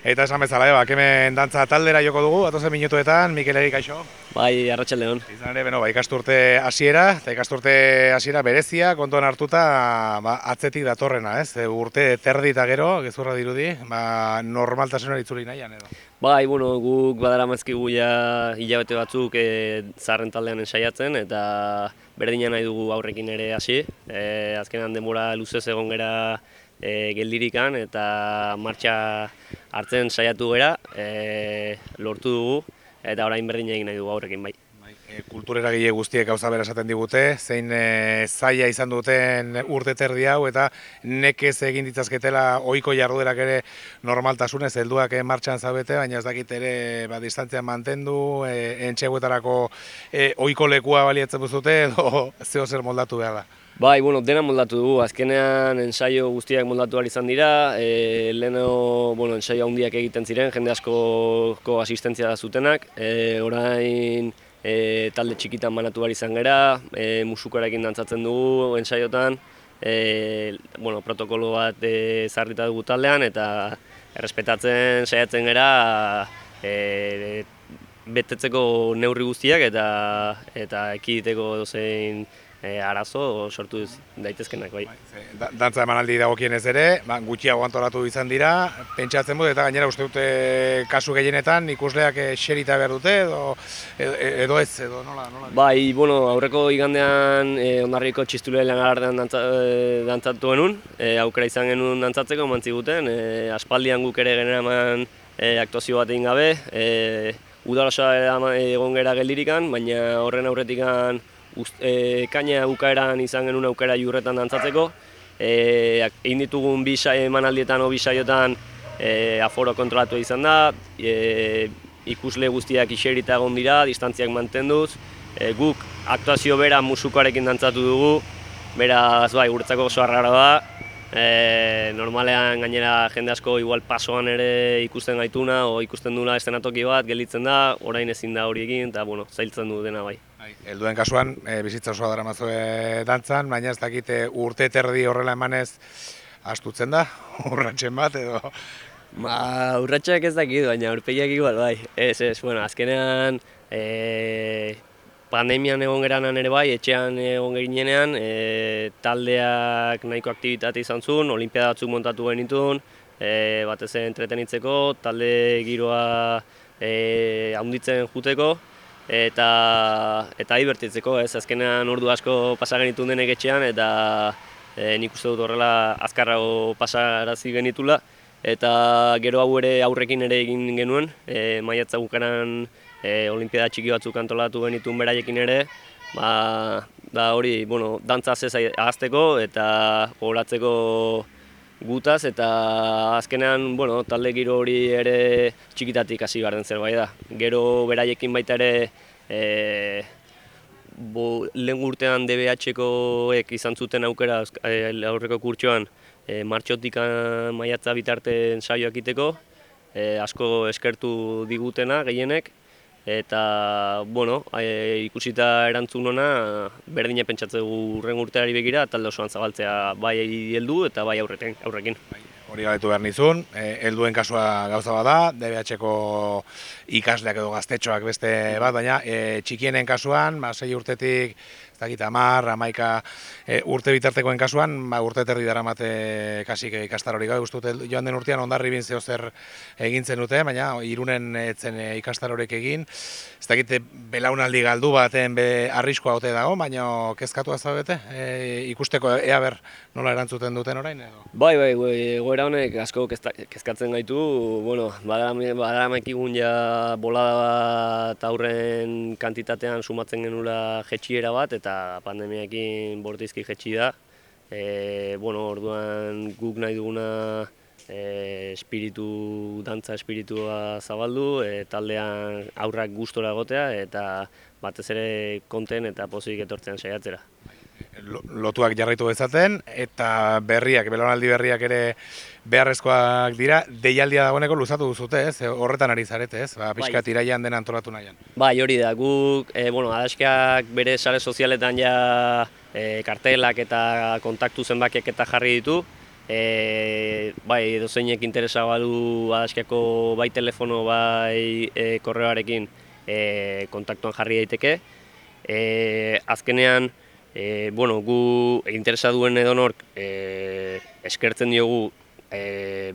Eta esan bezala, eba, kemen dantza taldera joko dugu, atozen minutuetan, Mikel Egi kaixo. Bai, arratsaldeon. Izan ere, beno, ba, ikasturte hasiera, eta ikasturte hasiera berezia, kontuan hartuta, ba, atzetik datorrena, ez? Urte terdi eta gero, gezurra dirudi, ba, normaltasunari itzuli nahian edo. Bai, bueno, guk badara mazkigu ja hilabete batzuk e, zarren taldean ensaiatzen, eta berdina nahi dugu aurrekin ere hasi. E, azkenan denbora luzez egon gera e, geldirikan eta martxa hartzen saiatu gera, e, lortu dugu eta orain berdin egin nahi dugu aurrekin bai. E, kulturera gile guztiek gauza bera esaten digute, zein e, zaila izan duten urte terdi hau eta nekez egin ditzazketela ohiko jarduerak ere normaltasunez helduak e, martxan zabete, baina ez dakit ere ba, distantzia mantendu, e, entxeguetarako e, ohiko lekua baliatzen buzute edo zeo zer moldatu behar da. Bai, bueno, dena moldatu dugu, azkenean ensaio guztiak moldatu izan dira, e, leheno, bueno, ensaio handiak egiten ziren, jende asko asistentzia da zutenak, e, orain e, talde txikitan manatu izan gera, e, musukarekin dantzatzen dugu ensaiotan, e, bueno, protokolo bat e, zarrita dugu taldean, eta errespetatzen saiatzen gera, e, betetzeko neurri guztiak eta eta ekiditeko dozein e, arazo sortu daitezkenak bai. bai dantza emanaldi dagokien ez ere, ba, gutxiago antolatu izan dira, pentsatzen dut eta gainera uste dute kasu gehienetan ikusleak xerita behar dute edo, edo, ez, edo nola, nola? Bai, bueno, aurreko igandean e, ondarriko txistule lan alardean dantza, e, dantzatu genuen, e, aukera izan genuen dantzatzeko mantzi guten, e, aspaldian guk ere generaman e, aktuazio bat egin gabe, e, udarasoa egon gera geldirikan, baina horren aurretikan e, kaina bukaeran izan genuen aukera jurretan dantzatzeko. E, egin ditugun bi emanaldietan o bi saiotan e, aforo kontrolatu izan da, e, ikusle guztiak iserita egon dira, distantziak mantenduz, e, guk aktuazio bera musukoarekin dantzatu dugu, beraz bai, guretzako oso harrara da, E, normalean gainera jende asko igual pasoan ere ikusten gaituna o ikusten duna estenatoki bat gelditzen da, orain ezin da hori egin eta bueno, zailtzen du dena bai. bai helduen kasuan e, bizitza osoa dara mazue dantzan, baina ez dakite urte terdi horrela emanez astutzen da, urratxen bat edo... Ba, urratxeak ez dakit, baina urpeiak igual bai. Ez, ez, bueno, azkenean e, pandemian egon geranan ere bai, etxean egon gerinean, e, taldeak nahiko aktibitate izan zuen, olimpiada batzuk montatu genituen, e, batez entretenitzeko, talde giroa e, haunditzen juteko, eta eta ibertitzeko, ez? Azkenean ordu asko pasa genituen denek etxean, eta e, nik uste dut horrela azkarrago pasarazi genitula, eta gero hau ere aurrekin ere egin genuen, e, maiatza bukaran e, olimpiada txiki batzuk antolatu genitun beraiekin ere, ba, da hori, bueno, dantza zez ahazteko eta horatzeko gutaz eta azkenean, bueno, talde giro hori ere txikitatik hasi garden zerbait da. Gero beraiekin baita ere e, bo, lehen urtean DBH-koek izan zuten aukera e, aurreko kurtsoan e, martxotik maiatza bitarten saioak iteko, e, asko eskertu digutena gehienek, eta bueno, e, ikusita erantzun ona berdina pentsatzegu urren urteari begira talde osoan zabaltzea bai heldu eta bai aurrekin. aurrekin. Bai, hori galetu behar nizun, e, helduen kasua gauza bada, DBH-ko ikasleak edo gaztetxoak beste bat, baina e, txikienen kasuan, ba, sei urtetik dakit, amar, amaika e, urte bitartekoen kasuan, ba, urte terdi dara mate kasik ikastar hori gau, joan den urtean ondarri bin zeo zer egintzen dute, baina irunen etzen e, ikastar horiek egin, ez dakit, belaunaldi galdu baten be, arriskoa ote dago, baina kezkatu azabete, e, ikusteko ea ber nola erantzuten duten orain edo? Bai, bai, goera honek asko kezkatzen gaitu, bueno, badaramekigun ja bolada bat aurren kantitatean sumatzen genula jetxiera bat, eta pandemiakin bortizki jetxi da. E, bueno, orduan guk nahi duguna e, espiritu, dantza espiritua zabaldu, e, taldean aurrak gustora egotea eta batez ere konten eta pozik etortzen saiatzera. Lotuak jarraitu bezaten eta berriak, belonaldi berriak ere beharrezkoak dira, deialdia dagoeneko luzatu duzute, ez? Horretan ari zarete, ez? Ba, pixkat bai. iraian den antolatu nahian. Bai, hori da, guk, e, bueno, adaskiak bere sare sozialetan ja e, kartelak eta kontaktu zenbakiak eta jarri ditu, e, bai dozeinek interesa badu adaskiako bai telefono bai e, korreoarekin e, kontaktuan jarri daiteke. E, azkenean, e, bueno, gu interesa duen edonork e, eskertzen diogu e,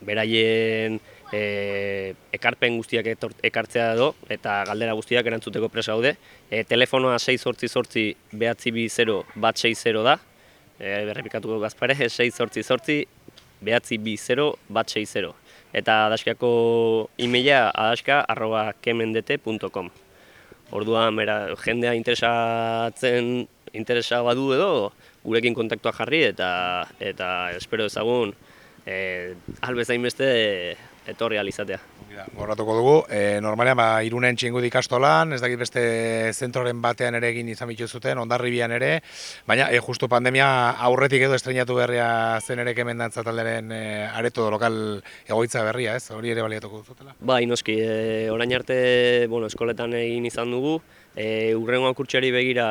beraien e, ekarpen guztiak etor, ekartzea edo eta galdera guztiak erantzuteko presa gaude. E, telefonoa 688 behatzi bi 0 bat 60 da, e, berrepikatuko gazpare, 688 behatzi bi 0 bat 60. Eta adaskiako e-maila adaska arroba kemendete.com. Orduan, bera, jendea interesatzen interesa badu edo gurekin kontaktua jarri eta eta espero ezagun eh albezain beste etorri alizatea. Gorratuko dugu, e, normalean ba, irunen txingut ikastolan, ez dakit beste zentroren batean ere egin izan bitu zuten, ondarribian ere, baina e, justu pandemia aurretik edo estrenatu berria zen ere kemen dantza talderen e, areto lokal egoitza berria, ez? Hori ere baliatuko duzutela? Ba, inoski, e, orain arte, bueno, eskoletan egin izan dugu, e, urrengo akurtsiari begira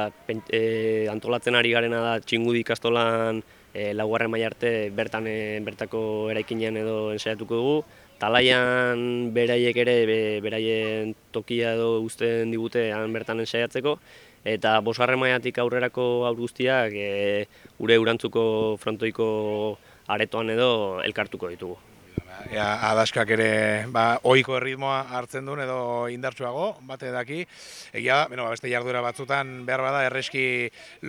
e, antolatzen ari garena da txingudi ikastolan e, laugarren mai arte bertan bertako eraikinean edo ensaiatuko dugu, Talaian beraiek ere beraien tokia edo uzten digute han bertan ensaiatzeko eta bosgarren maiatik aurrerako aur guztiak e, gure urantzuko frontoiko aretoan edo elkartuko ditugu. Ea, adaskak ere ba, oiko erritmoa hartzen duen edo indartsuago, bate daki. Egia, bueno, ba, beste jarduera batzutan behar bada erreski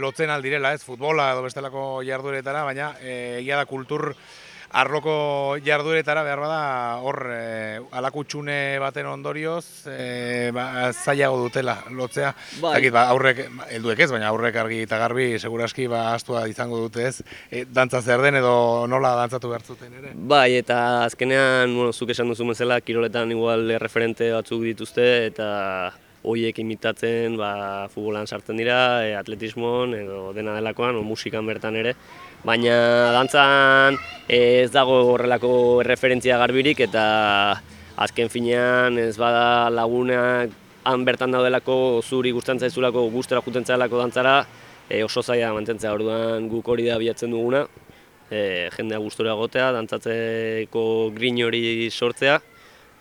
lotzen aldirela, ez futbola edo bestelako jardueretara, baina e, egia da kultur arloko jardueretara behar bada hor e, alakutxune baten ondorioz e, ba, zailago dutela lotzea. Bai. Zakit, ba, aurrek, helduek ez, baina aurrek argi eta garbi seguraski ba, astua izango dute ez. E, dantza zer den edo nola dantzatu behar zuten ere? Bai, eta azkenean, bueno, zuk esan duzu zela, kiroletan igual referente batzuk dituzte eta hoiek imitatzen ba, futbolan sartzen dira, e, atletismoan edo dena delakoan, o musikan bertan ere. Baina dantzan ez dago horrelako referentzia garbirik eta azken finean ez bada lagunak han bertan daudelako zuri gustatzen zaizulako gustera juten zailako dantzara e, oso zaila mantentzea orduan guk hori da bilatzen duguna e, jendea gustora egotea, dantzatzeko grin hori sortzea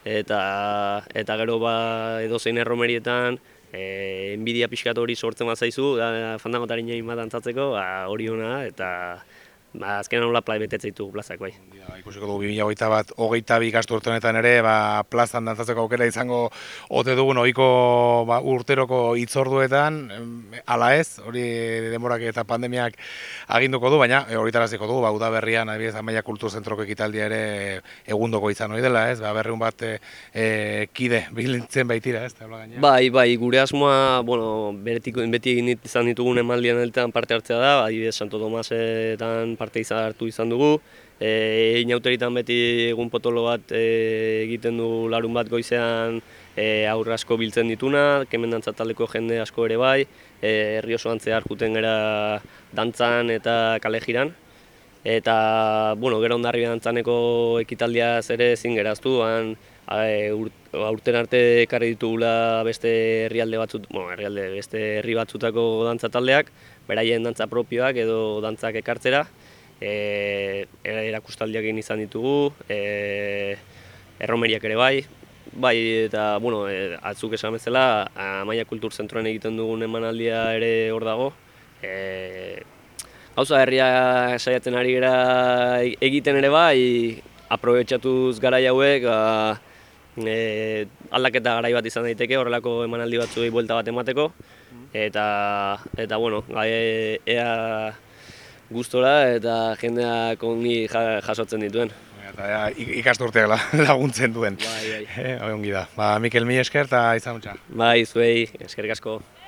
eta eta gero ba edozein erromerietan eh enbidia pixkat hori sortzen bat zaizu da fandangotarin egin bat ba hori ona eta ba azken nola plai betetzen ditugu plazak bai. Ba, ikusiko dugu 2021 bat 22 ikastu urte honetan ere ba plazan dantzatzeko aukera izango ote dugun ohiko ba, urteroko hitzorduetan. Hala ez hori denborak eta pandemiak aginduko du baina e, horitaraziko dugu ba udaberrian adibidez Amaia Kultur Zentroko ekitaldia ere egundoko izan hori dela ez? Ba berrehun bat e, e, kide bilintzen baitira ez? Tabla gaina bai bai gure asmoa bueno beretik beti egin izan ditugun emaldian eltean parte hartzea da adibidez Santo Tomasetan parte izan hartu izan dugu E, inauteritan beti egun potolo bat e, egiten du larun bat goizean e, aurra asko biltzen dituna, kemen taldeko jende asko ere bai, e, herri osoan zehar juten gara dantzan eta kale jiran. Eta, bueno, gero ondarri dantzaneko ekitaldia ere ezin geraztu, han, e, aurten arte ekarri ditugula beste herrialde batzut, bueno, herrialde, beste herri batzutako dantza taldeak, beraien dantza propioak edo dantzak ekartzera e, erakustaldiak egin izan ditugu, e, erromeriak ere bai, bai eta bueno, e, atzuk esan bezala, Amaia Kultur Zentroan egiten dugun emanaldia ere hor dago. E, Gauza herria saiatzen ari gara egiten ere bai, aprobetxatuz gara hauek, ba, e, aldaketa garai bat izan daiteke horrelako emanaldi batzuei buelta bat emateko eta eta bueno, gai ea gustora eta jendeak ongi jasotzen dituen. Eta ja, ikasturteak laguntzen duen. Bai, bai. Eh, ongi da. Ba, Mikel, mi esker eta izan Bai, zuei, eskerrik asko.